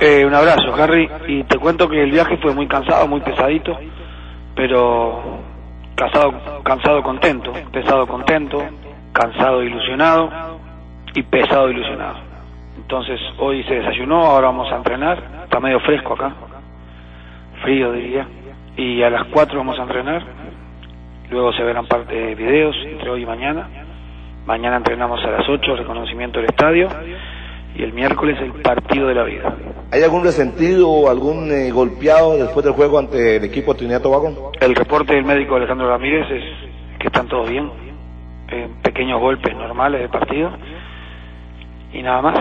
Eh, un abrazo, Harry. Y te cuento que el viaje fue muy cansado, muy pesadito, pero cansado, cansado contento, pesado contento, cansado ilusionado y pesado ilusionado. Entonces hoy se desayunó, ahora vamos a entrenar, está medio fresco acá, frío diría, y a las 4 vamos a entrenar, luego se verán parte de videos entre hoy y mañana, mañana entrenamos a las 8, reconocimiento del estadio, y el miércoles el partido de la vida. ¿Hay algún resentido o algún eh, golpeado después del juego ante el equipo de Trinidad Tobago? El reporte del médico Alejandro Ramírez es que están todos bien, eh, pequeños golpes normales de partido y nada más.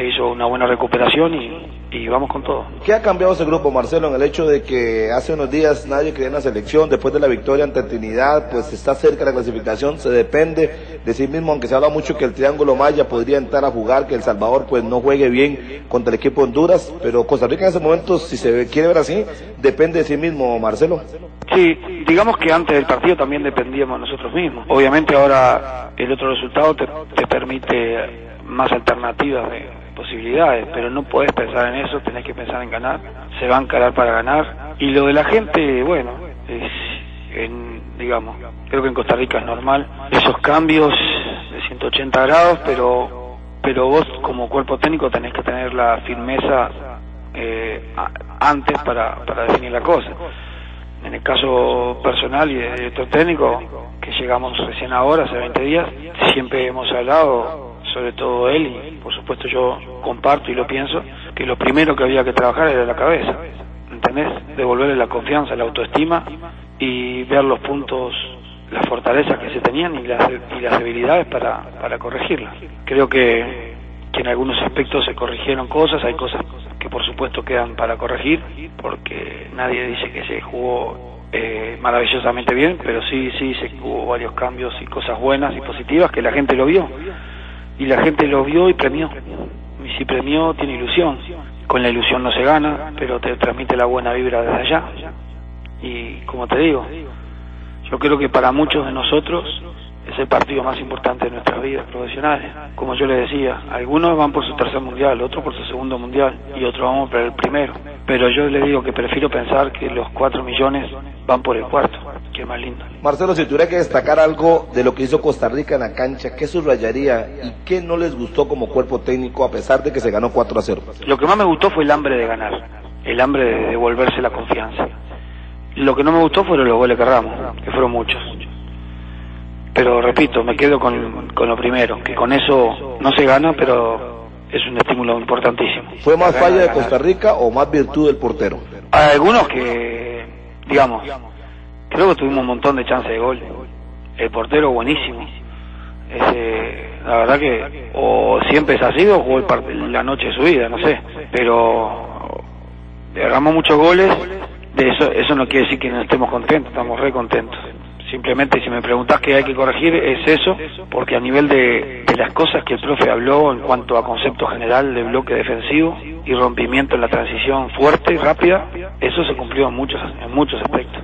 Se hizo una buena recuperación y, y vamos con todo. ¿Qué ha cambiado ese grupo, Marcelo, en el hecho de que hace unos días nadie creía en la selección, después de la victoria ante Trinidad, pues está cerca la clasificación, se depende de sí mismo, aunque se habla mucho que el Triángulo Maya podría entrar a jugar, que El Salvador pues no juegue bien contra el equipo de Honduras, pero Costa Rica en ese momento, si se quiere ver así, depende de sí mismo, Marcelo. Sí, digamos que antes del partido también dependíamos nosotros mismos. Obviamente ahora el otro resultado te, te permite más alternativas de posibilidades, pero no podés pensar en eso, tenés que pensar en ganar, se va a encarar para ganar. Y lo de la gente, bueno, es, en, digamos, creo que en Costa Rica es normal, esos cambios de 180 grados, pero, pero vos como cuerpo técnico tenés que tener la firmeza eh, antes para, para definir la cosa. En el caso personal y de director técnico, que llegamos recién ahora, hace 20 días, siempre hemos hablado sobre todo él, y por supuesto yo comparto y lo pienso, que lo primero que había que trabajar era la cabeza, ¿entendés? Devolverle la confianza, la autoestima y ver los puntos, las fortalezas que se tenían y las, y las debilidades para, para corregirlas. Creo que, que en algunos aspectos se corrigieron cosas, hay cosas que por supuesto quedan para corregir, porque nadie dice que se jugó eh, maravillosamente bien, pero sí, sí, se hubo varios cambios y cosas buenas y positivas que la gente lo vio y la gente lo vio y premió. Y si premió, tiene ilusión. Con la ilusión no se gana, pero te transmite la buena vibra desde allá. Y como te digo, yo creo que para muchos de nosotros es el partido más importante de nuestras vidas profesionales. Como yo les decía, algunos van por su tercer mundial, otros por su segundo mundial y otros vamos por el primero. Pero yo les digo que prefiero pensar que los cuatro millones van por el cuarto, que es más lindo. Marcelo, si tuviera que destacar algo de lo que hizo Costa Rica en la cancha, ¿qué subrayaría y qué no les gustó como cuerpo técnico a pesar de que se ganó 4 a 0? Lo que más me gustó fue el hambre de ganar, el hambre de devolverse la confianza. Lo que no me gustó fueron los goles que erramos, que fueron muchos. Pero repito, me quedo con, con lo primero, que con eso no se gana, pero es un estímulo importantísimo. ¿Fue más falla de Costa Rica o más virtud del portero? Hay algunos que, digamos, creo que tuvimos un montón de chances de gol. El portero buenísimo. Ese, la verdad que o siempre es así o jugó el la noche de su vida, no sé. Pero derramamos muchos goles. De eso, eso no quiere decir que no estemos contentos, estamos re contentos. Simplemente si me preguntás qué hay que corregir es eso, porque a nivel de, de las cosas que el profe habló en cuanto a concepto general de bloque defensivo y rompimiento en la transición fuerte y rápida, eso se cumplió en muchos, en muchos aspectos.